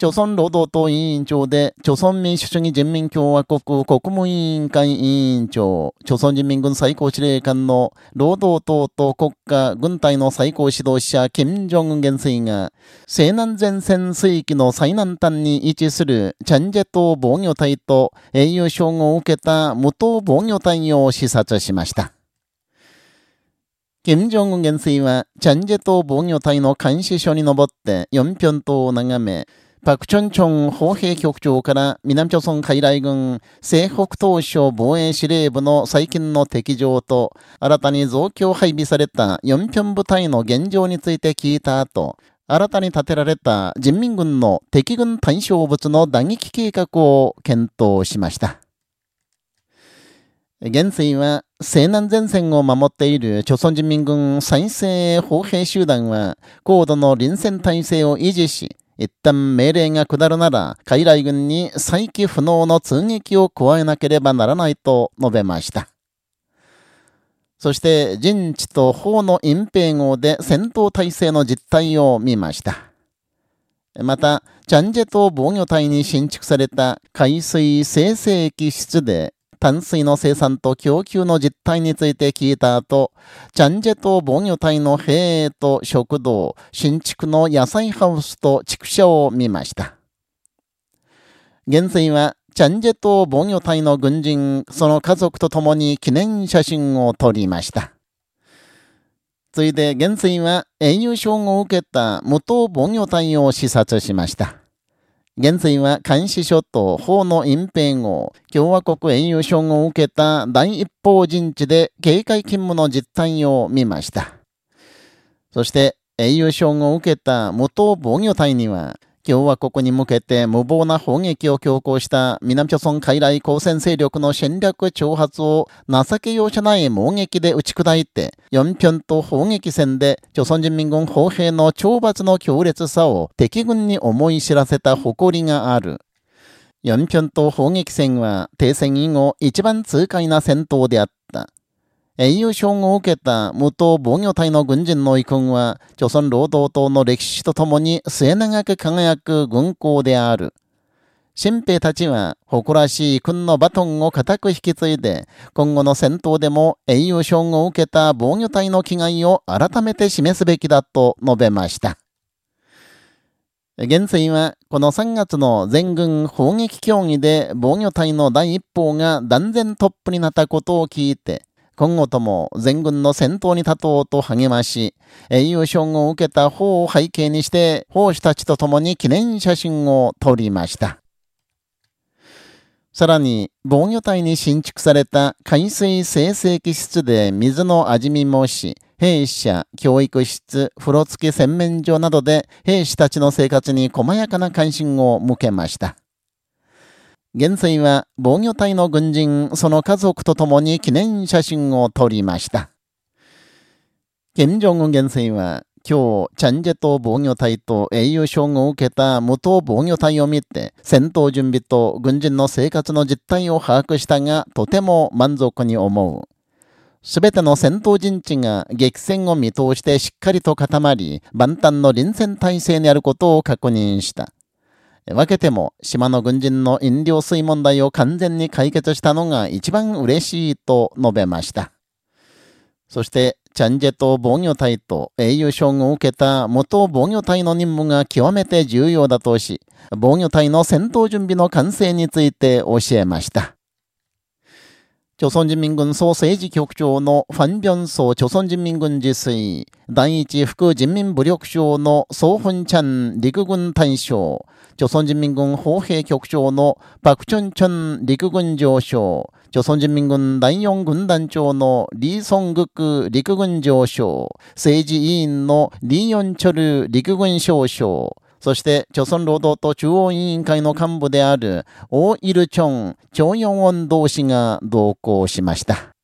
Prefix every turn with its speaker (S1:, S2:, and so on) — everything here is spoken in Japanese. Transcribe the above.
S1: 朝鮮労働党委員長で、朝鮮民主主義人民共和国国務委員会委員長、朝鮮人民軍最高司令官の労働党と国家軍隊の最高指導者、金正恩元帥が、西南前線水域の最南端に位置するチャンジェ島防御隊と英雄称号を受けた無党防御隊を視察しました。金正恩元帥は、チャンジェ島防御隊の監視所に登って、四辺島を眺め、パクチョンチョン砲兵局長から南朝鮮海来軍西北東省防衛司令部の最近の敵情と新たに増強配備された四辺部隊の現状について聞いた後、新たに建てられた人民軍の敵軍対象物の打撃計画を検討しました。元帥は西南前線を守っている朝鮮人民軍再生砲兵集団は高度の臨戦態勢を維持し、一旦命令が下るなら、海来軍に再起不能の通撃を加えなければならないと述べました。そして、陣地と法の隠蔽号で戦闘態勢の実態を見ました。また、チャンジェ島防御隊に新築された海水生成液室で淡水の生産と供給の実態について聞いた後、チャンジェ島防御隊の兵営と食堂、新築の野菜ハウスと畜舎を見ました。現在は、チャンジェ島防御隊の軍人、その家族と共に記念写真を撮りました。ついで、現在は英雄賞を受けた無党防御隊を視察しました。現在は監視諸島法の隠蔽後、共和国英雄賞を受けた第一方陣地で警戒勤務の実態を見ました。そして、英雄賞を受けた無党防御隊には、共和国に向けて無謀な砲撃を強行した南朝鮮海来交戦勢力の戦略挑発を情け容赦ない猛撃で打ち砕いて、四辺と砲撃戦で朝鮮人民軍砲兵の懲罰の強烈さを敵軍に思い知らせた誇りがある。四辺と砲撃戦は停戦以後一番痛快な戦闘であった。英雄称号を受けた無党防御隊の軍人の遺訓は、朝鮮労働党の歴史とともに末永く輝く軍港である。新兵たちは誇らしい軍のバトンを固く引き継いで、今後の戦闘でも英雄称号を受けた防御隊の気概を改めて示すべきだと述べました。現在は、この3月の全軍砲撃協議で防御隊の第一報が断然トップになったことを聞いて、今後とも全軍の戦闘に立とうと励まし、英雄賞を受けた方を背景にして、兵士たちと共に記念写真を撮りました。さらに、防御隊に新築された海水生成機室で水の味見もし、兵舎、教育室、風呂付き洗面所などで兵士たちの生活に細やかな関心を向けました。現在は防御隊の軍人、その家族と共に記念写真を撮りました。金正恩元帥は、今日、チャンジェ島防御隊と英雄称号を受けた無党防御隊を見て、戦闘準備と軍人の生活の実態を把握したが、とても満足に思う。すべての戦闘陣地が激戦を見通してしっかりと固まり、万端の臨戦態勢にあることを確認した。分けても島の軍人の飲料水問題を完全に解決したのが一番嬉しいと述べました。そして、チャンジェ島防御隊と英雄称号を受けた元防御隊の任務が極めて重要だとし、防御隊の戦闘準備の完成について教えました。朝鮮人民軍総政治局長のファン・ビョンソ朝鮮人民軍自炊、第一副人民武力省のソー・フンチャン陸軍大将、朝鮮人民軍砲兵局長のパク・チョンチョン陸軍上将、朝鮮人民軍第四軍団長のリー・ソングク陸軍上将、政治委員のリー・ヨンチョル陸軍少将、そして、朝鮮労働党中央委員会の幹部である、オー・イルチョン、チョヨンウォン同士が同行しました。